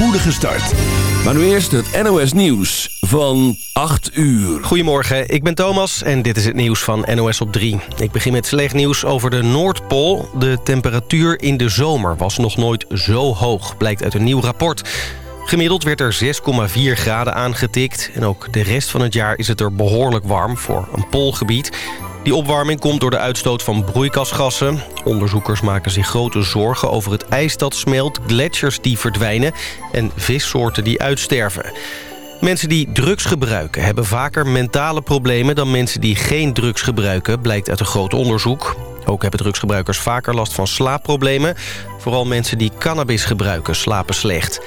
spoedige start. Maar nu eerst het NOS Nieuws van 8 uur. Goedemorgen, ik ben Thomas en dit is het nieuws van NOS op 3. Ik begin met slecht nieuws over de Noordpool. De temperatuur in de zomer was nog nooit zo hoog, blijkt uit een nieuw rapport. Gemiddeld werd er 6,4 graden aangetikt. En ook de rest van het jaar is het er behoorlijk warm voor een poolgebied. Die opwarming komt door de uitstoot van broeikasgassen. Onderzoekers maken zich grote zorgen over het ijs dat smelt... gletsjers die verdwijnen en vissoorten die uitsterven. Mensen die drugs gebruiken hebben vaker mentale problemen... dan mensen die geen drugs gebruiken, blijkt uit een groot onderzoek. Ook hebben drugsgebruikers vaker last van slaapproblemen. Vooral mensen die cannabis gebruiken slapen slecht.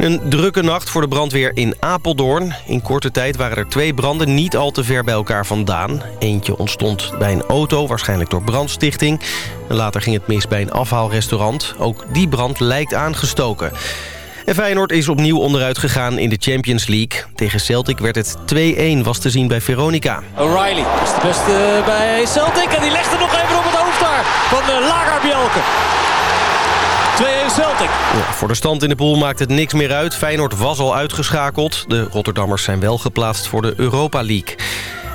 Een drukke nacht voor de brandweer in Apeldoorn. In korte tijd waren er twee branden niet al te ver bij elkaar vandaan. Eentje ontstond bij een auto, waarschijnlijk door brandstichting. Later ging het mis bij een afhaalrestaurant. Ook die brand lijkt aangestoken. En Feyenoord is opnieuw onderuit gegaan in de Champions League. Tegen Celtic werd het 2-1, was te zien bij Veronica. O'Reilly is de beste bij Celtic en die legt er nog even op het hoofd daar van de Lagerbielke. 2-1 Celtic. Voor de stand in de pool maakt het niks meer uit. Feyenoord was al uitgeschakeld. De Rotterdammers zijn wel geplaatst voor de Europa League.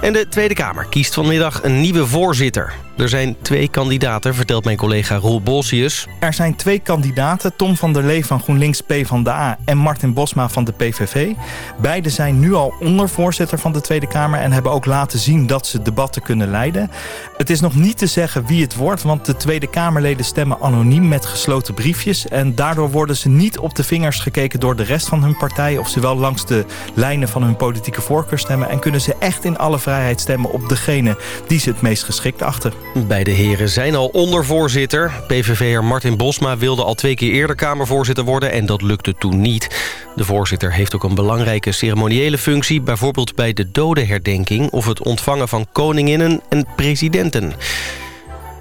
En de Tweede Kamer kiest vanmiddag een nieuwe voorzitter. Er zijn twee kandidaten, vertelt mijn collega Roel Bolsius. Er zijn twee kandidaten, Tom van der Lee van GroenLinks PvdA en Martin Bosma van de PVV. Beiden zijn nu al ondervoorzitter van de Tweede Kamer en hebben ook laten zien dat ze debatten kunnen leiden. Het is nog niet te zeggen wie het wordt, want de Tweede Kamerleden stemmen anoniem met gesloten briefjes. En daardoor worden ze niet op de vingers gekeken door de rest van hun partij of ze wel langs de lijnen van hun politieke voorkeur stemmen. En kunnen ze echt in alle vrijheid stemmen op degene die ze het meest geschikt achten. Beide heren zijn al ondervoorzitter. PVV'er Martin Bosma wilde al twee keer eerder Kamervoorzitter worden... en dat lukte toen niet. De voorzitter heeft ook een belangrijke ceremoniële functie... bijvoorbeeld bij de dodenherdenking... of het ontvangen van koninginnen en presidenten.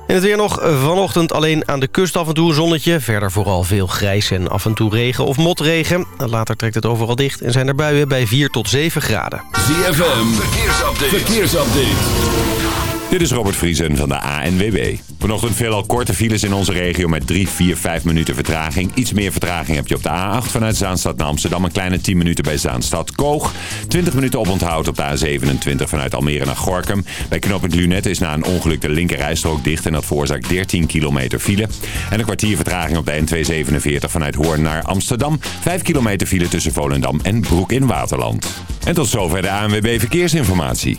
En het weer nog vanochtend alleen aan de kust af en toe een zonnetje. Verder vooral veel grijs en af en toe regen of motregen. Later trekt het overal dicht en zijn er buien bij 4 tot 7 graden. ZFM, verkeersupdate. verkeersupdate. Dit is Robert Vriesen van de ANWB. Vanochtend veelal korte files in onze regio met 3, 4, 5 minuten vertraging. Iets meer vertraging heb je op de A8 vanuit Zaanstad naar Amsterdam. Een kleine 10 minuten bij Zaanstad Koog. 20 minuten oponthoud op de A27 vanuit Almere naar Gorkum. Bij knooppunt Lunette is na een ongeluk de linkerrijstrook dicht... en dat veroorzaakt 13 kilometer file. En een kwartier vertraging op de N247 vanuit Hoorn naar Amsterdam. 5 kilometer file tussen Volendam en Broek in Waterland. En tot zover de ANWB Verkeersinformatie.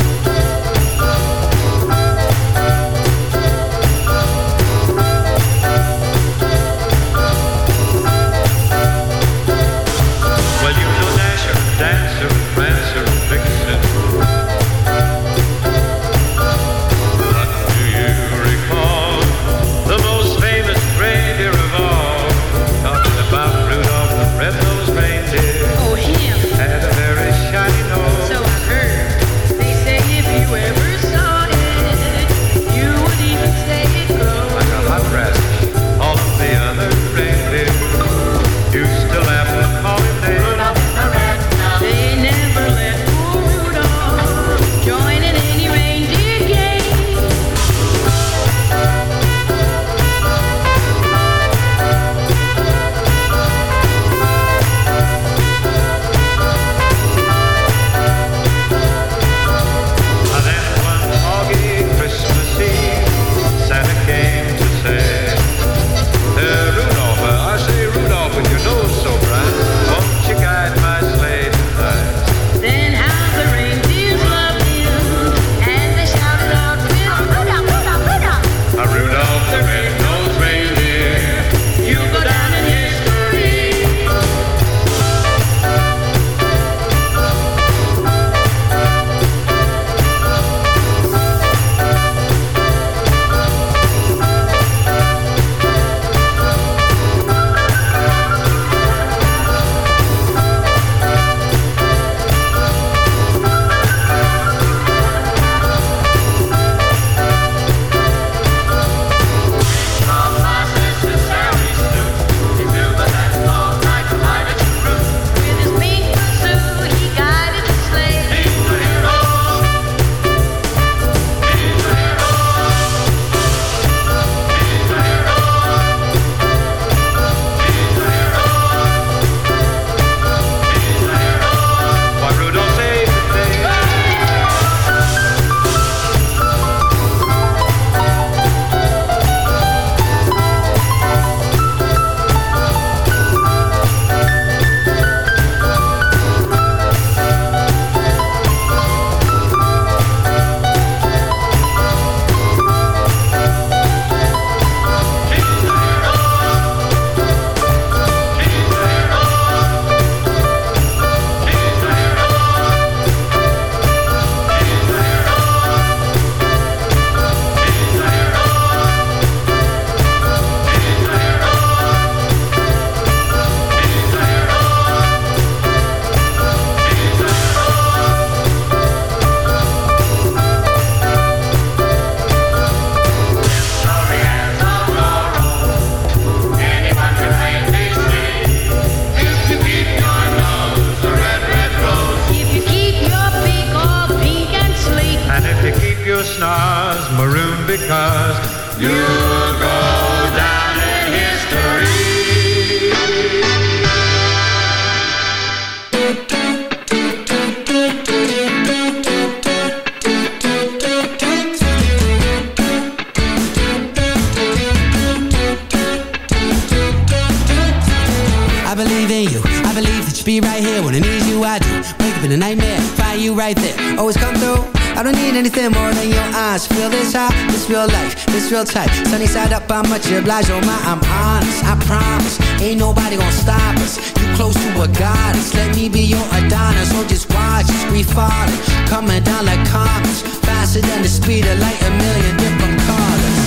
I'm much. Oh my, I'm honest, I promise. Ain't nobody gonna stop us. You close to a goddess. Let me be your Adonis. So just watch us, we falling. Coming down like comets. Faster than the speed of light, a million different colors.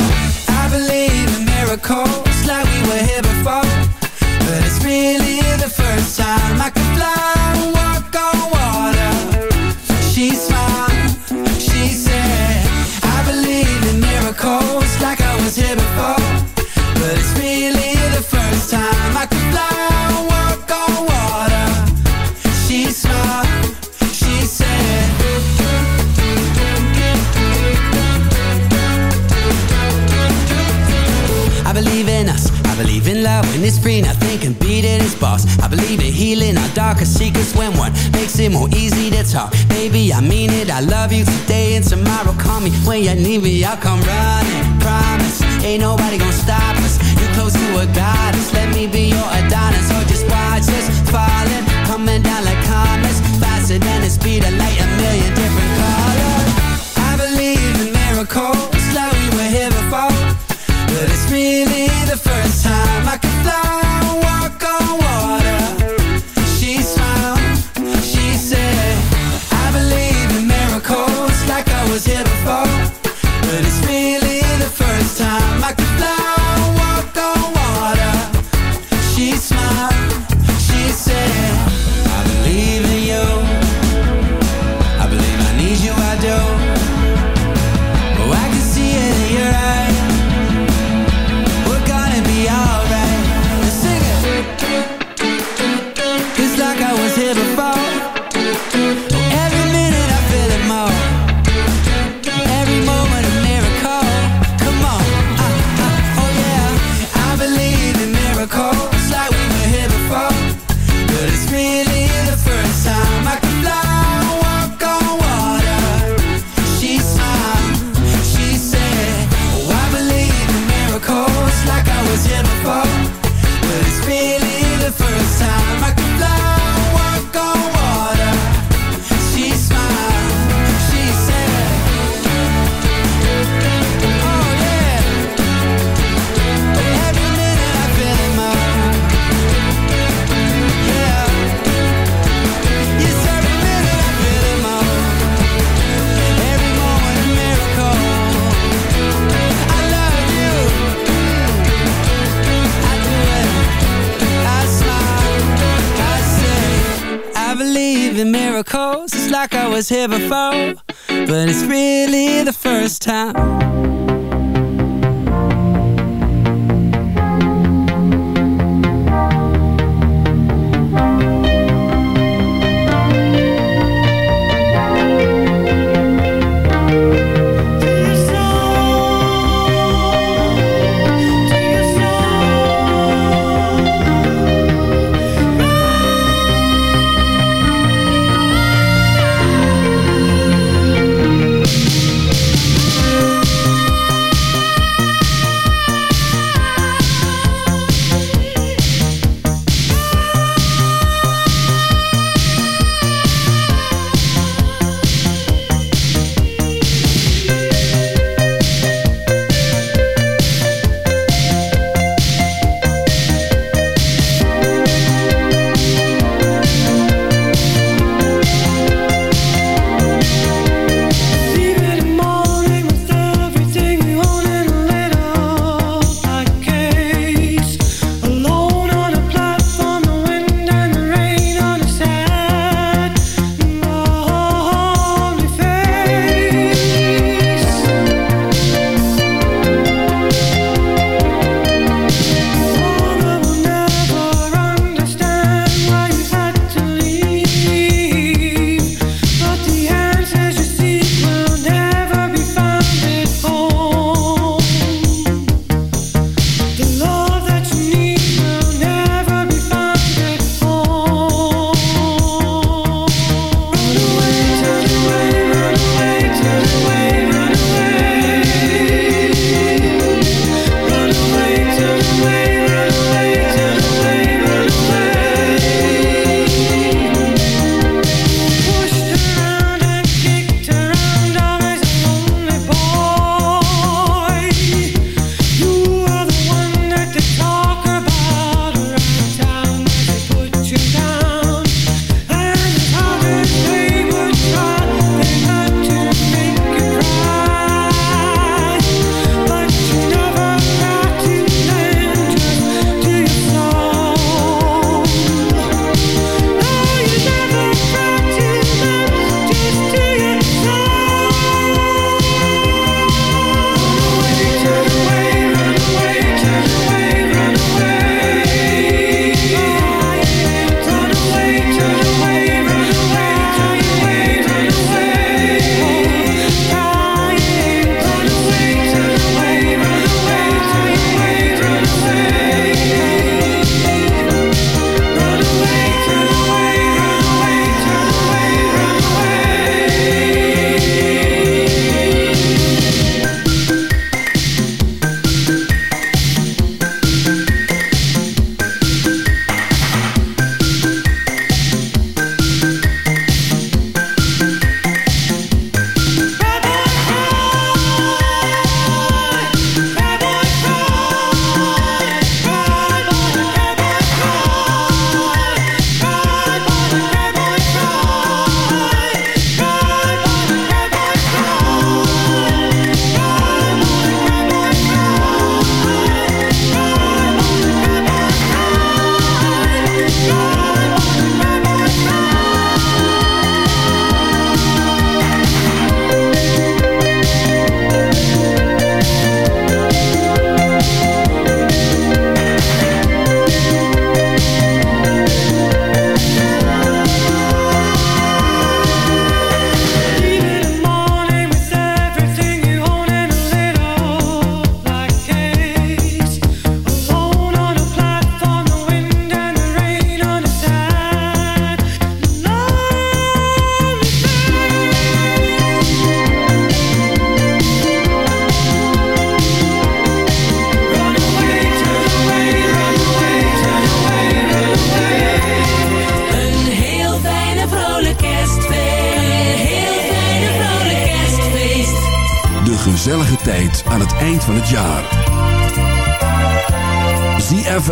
I believe in miracles, like we were here before. But it's really the first time I can fly, walk on water. She smiled, she said, I believe in miracles, like I was here before. It's free, nothing can beat it, it's boss. I believe in healing our darkest secrets when one makes it more easy to talk. Baby, I mean it, I love you today and tomorrow. Call me when you need me, I'll come running. Promise, ain't nobody gonna stop us. You close to a goddess, let me be your Adonis. Or just watch us falling, coming down like comets. Faster than the speed of light, a million different colors. I believe in miracles,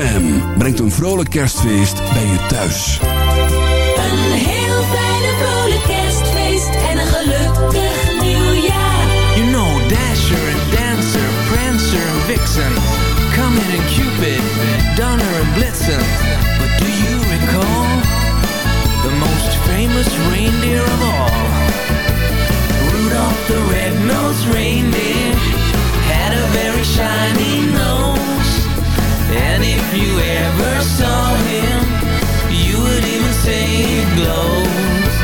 ZFM brengt een vrolijk kerstfeest bij je thuis. Een heel fijne vrolijk kerstfeest en een gelukkig nieuwjaar. You know Dasher and Dancer, Prancer and Vixen, Comet and Cupid, Donner and Blitzen. But do you recall the most famous reindeer of all? Rudolph the red-nosed reindeer had a very shiny nose. And if you ever saw him, you would even say it glows.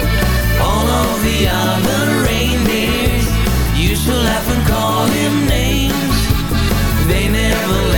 All of the other reindeers used to laugh and call him names. They never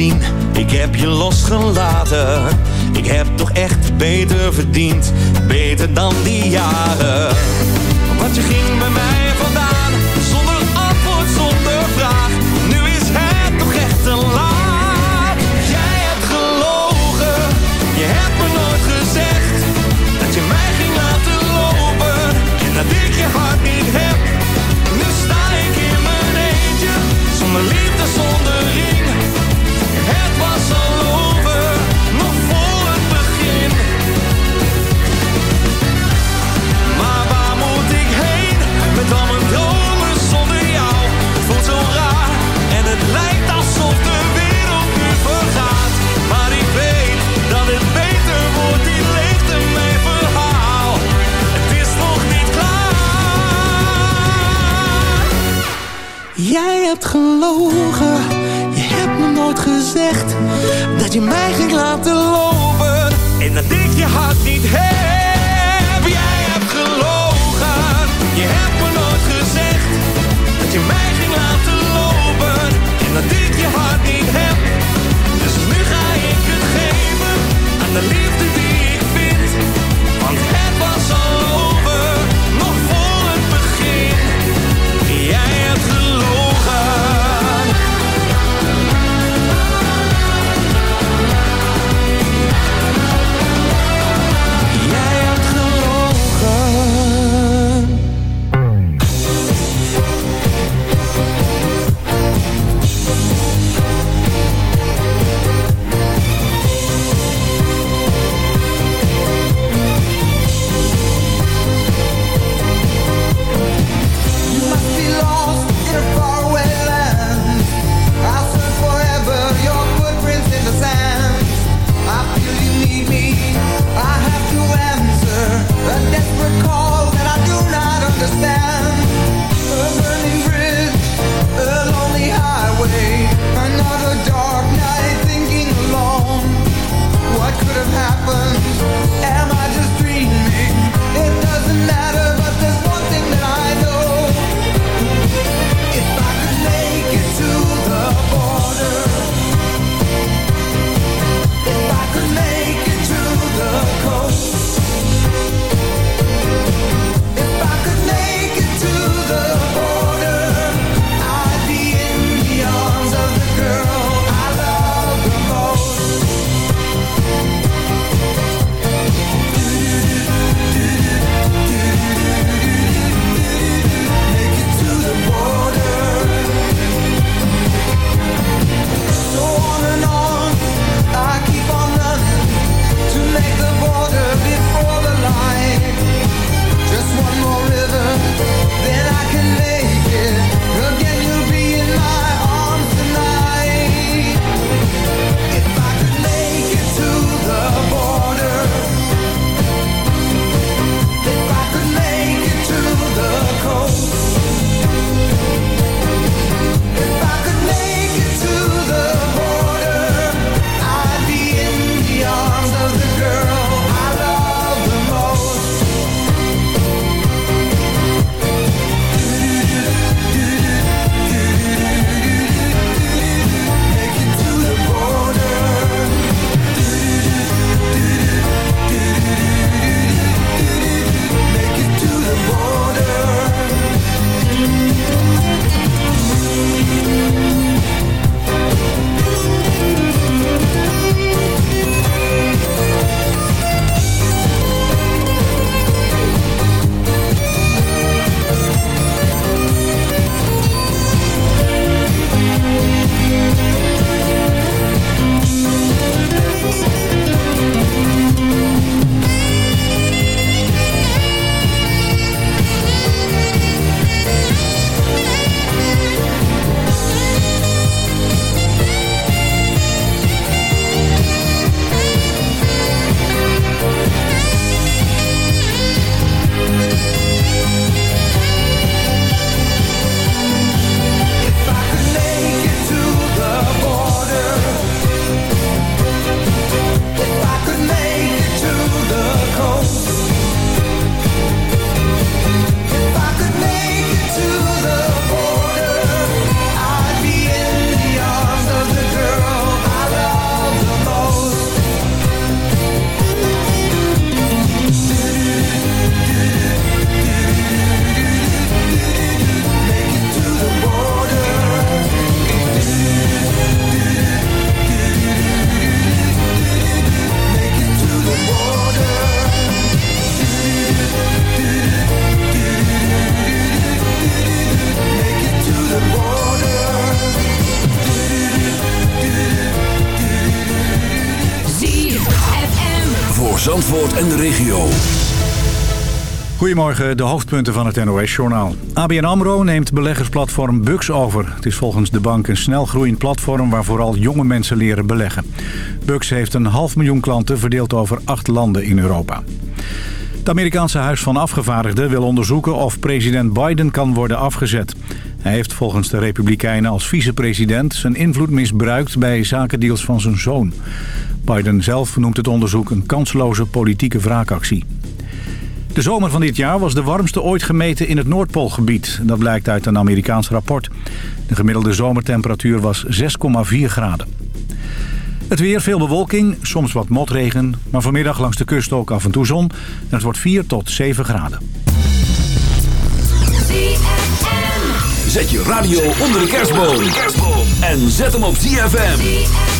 Ik heb je losgelaten. Ik heb toch echt beter verdiend. Beter dan die jaar. en de regio. Goedemorgen, de hoofdpunten van het NOS-journaal. ABN AMRO neemt beleggersplatform Bux over. Het is volgens de bank een snelgroeiend platform waar vooral jonge mensen leren beleggen. Bux heeft een half miljoen klanten verdeeld over acht landen in Europa. Amerikaanse Huis van Afgevaardigden wil onderzoeken of president Biden kan worden afgezet. Hij heeft volgens de Republikeinen als vicepresident zijn invloed misbruikt bij zakendeals van zijn zoon. Biden zelf noemt het onderzoek een kansloze politieke wraakactie. De zomer van dit jaar was de warmste ooit gemeten in het Noordpoolgebied. Dat blijkt uit een Amerikaans rapport. De gemiddelde zomertemperatuur was 6,4 graden. Het weer, veel bewolking, soms wat motregen. Maar vanmiddag langs de kust ook af en toe zon. En het wordt 4 tot 7 graden. Zet je radio onder de kerstboom. En zet hem op ZFM.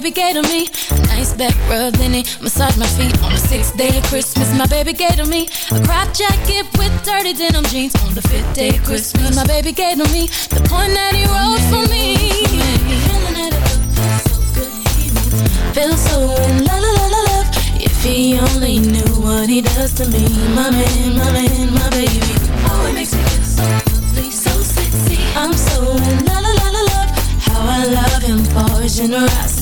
Baby gave to me a nice back rub, then he massaged my feet. On the sixth day of Christmas, my baby gave to me a crop jacket with dirty denim jeans. On the fifth day of Christmas, my baby gave to me the point that he wrote for me. Feeling that it feel so in la la la love. If he only knew what he does to me, my man, my man, my baby. Oh, it makes me feel so lovely, so sexy. I'm so in la la la la love. How I love him for his generosity,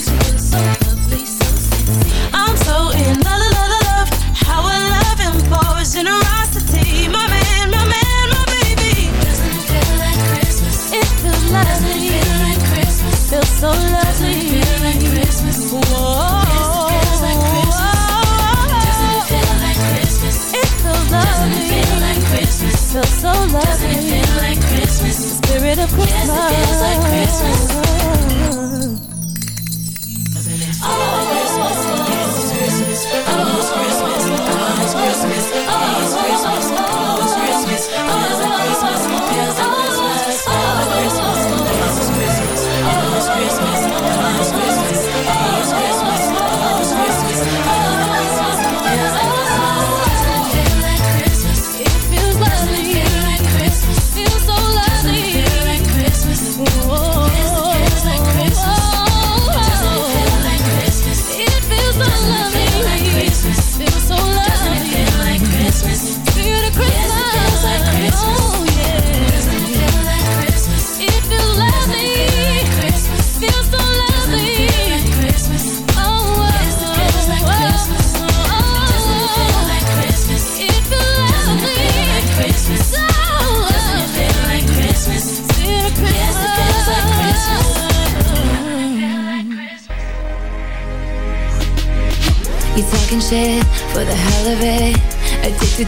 so lovely. Doesn't it feel like Christmas? Whoa. Doesn't it feel like Christmas? Feels lovely. Doesn't it feel like Christmas? Feels so lovely. Doesn't it feel like Christmas? The spirit of Christmas. Yes, it feels like Christmas. You